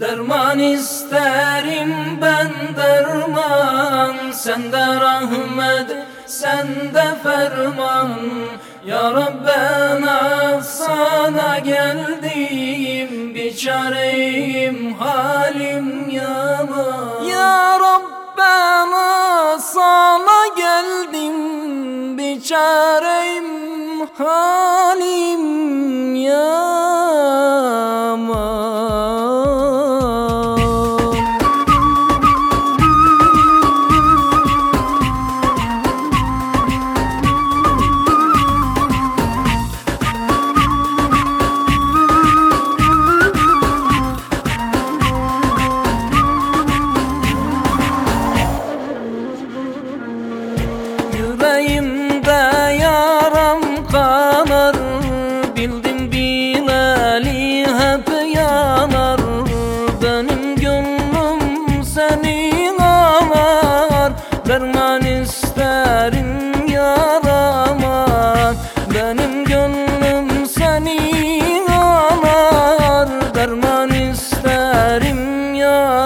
Derman isterim ben derman. Sende rahmet sende ferman. Ya Rab ben ah sana geldim Biçareyim halim yaman Ya Rab ben sana geldim Biçareyim halim Aman isterim yaraman. Benim gönlüm seni ağlar Derman isterim yaraman.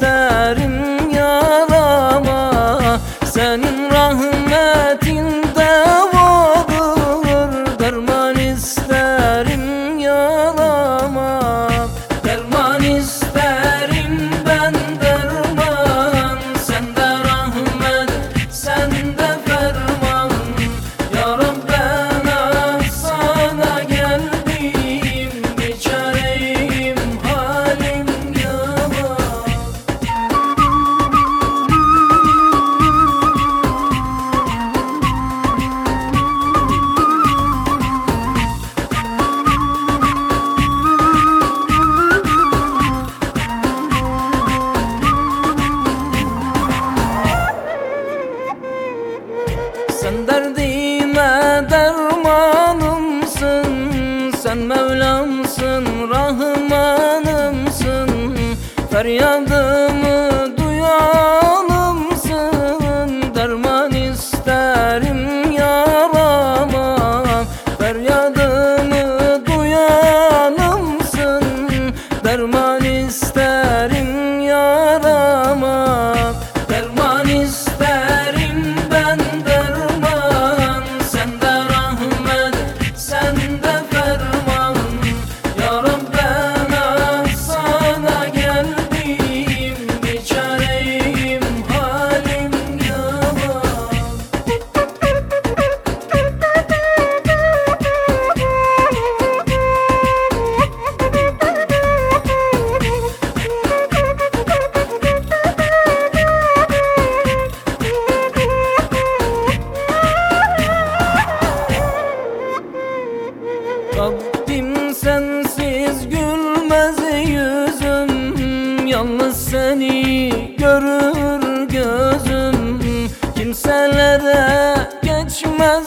kaderim. Sen Mevlamsın, Rahmanımsın Feryadım seni görür gözüm. Kimselere geçmez